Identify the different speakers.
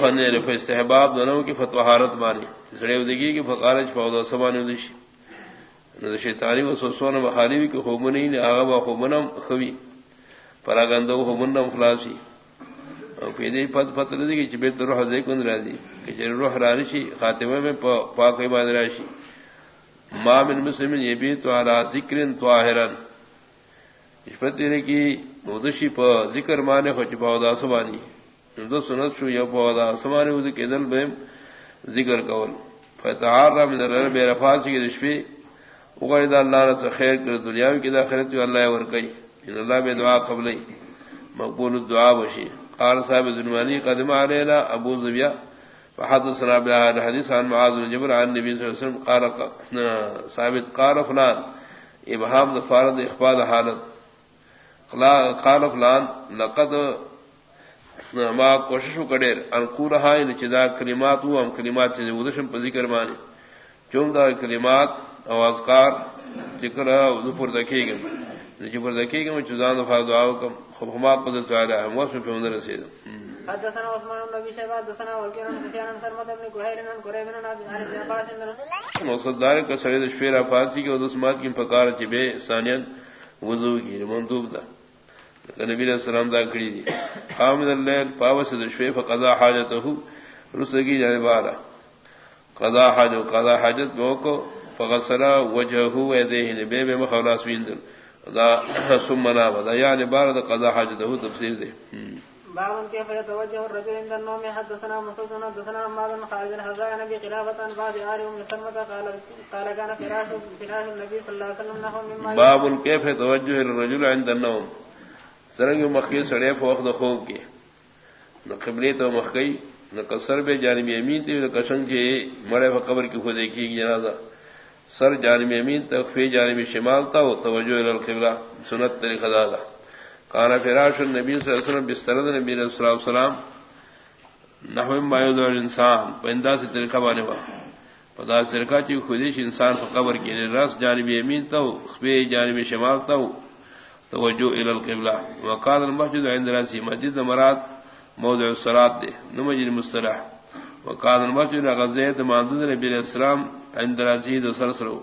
Speaker 1: فن رف استحباب، دونوں کی فتوحارت مانی۔ سڑے ادگی کی فقارج فودا سبان ادشی شیطانی و سوسون بخاری بھی کہ خوبنی نے آغا با خوبنم خوی۔ پراگندو خوبنم خلاصی پیدے پت پت رضی کی چبیت روح زیکن رضی کہ جر روح رانشی خاتمہ میں پا پاک عباد راشی۔ ما من مسلم یہ بھی تو علا ذکر طاہرن۔ اس پر تیرے کی ادشی پا ذکر مانے خوچ پاودا سبانی دو سنت شو، یو پودا سمانے ودی کے دل بے ذکر کول. فتحار را من رر بے رفاس کی رشفی اگرد اللہ نے خیر کر دنیا کی داخرت جو اللہ ورکی. ان اللہ بے دعا قبل مقبول الدعاء وشی قال صاحب ذنوانی قدم علینا ابو زبیا فحدثنا بها حدیث عن معاذ بن جبر عن نبی صلی اللہ علیہ وسلم، قال ثابت، قال فلان ابهام فارد اخبار حالت. قال فلان، لقد ما کوشش کڈیر انکو رہا ان چدا کلمات ہوا ہم کلمات چیز ودشم پر ذکر مانی چون دا کلمات اوازکار ذکر ظفر دکھی گم ظفر دکھی گم چزان دفاع دعاو کم خبہما قدرت آلہ ہم وصف پہ اندر رسید
Speaker 2: حدثنا عثمان بن ابي شيبه حدثنا وكيع بن سفيان بن سلمة بن كهير بن قريب بن عن ابن عباس
Speaker 1: مقصد دار کا سرید شفیر افاسی کی ودسمات کی پکار چبے ثانیاً وضو کی منطوب دا. نبی علیہ السلام دا کڑی دی. حامد اللیل پاوس دشوی فقضا حاجتہو رسگی جانے بارا قضا حاجو قضا حاجت موکو فغسرا وجہو ایدیہ نبی بے مخولا سویندن دا سمنا دا یعنی بارا دا قضا حاجتہو تفسیر دے
Speaker 2: باب كيف يتوجه الرجل عند النوم حدثنا مسعود حدثنا عمار بن خالد الحزاء نبي خلافة عن بعض آل أم سلمة قال قال كان فراش فراش النبي صلى الله عليه وسلم نحو مما
Speaker 1: باب كيف يتوجه الرجل عند النوم؟ سرنگ مخی سڑے فوق خوب کے۔ نہ قبلے تو مخی نہ کسر بے جانب امین تھی نہ کشنگ کے مڑے قبر کی خود دیکھی جنازہ۔ سر جانب امین تک فی جانب شمال تھا وہ توجہ القبلہ۔ سنت طریقہ دادا کانا فراش النبی صلی اللہ علیہ وسلم بستر نبی علیہ السلام السلام نحو مایود انسان پندا سے طریقہ بانے با۔ پدا سرکا چی خودیش انسان کو قبر کی یعنی رس جانب امین تھا فی جانب شمال تھا توجہ الى القبلہ. وقال المسجد عند راسی مسجد مراد موضع الصلاة دے نمجد مصطلح. وقال المسجد غزیت معدد نبی علیہ السلام عند راسی دو سرسرو.